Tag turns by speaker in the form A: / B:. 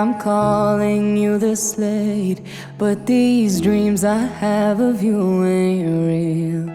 A: I'm calling you the Slade, but these dreams I have of you ain't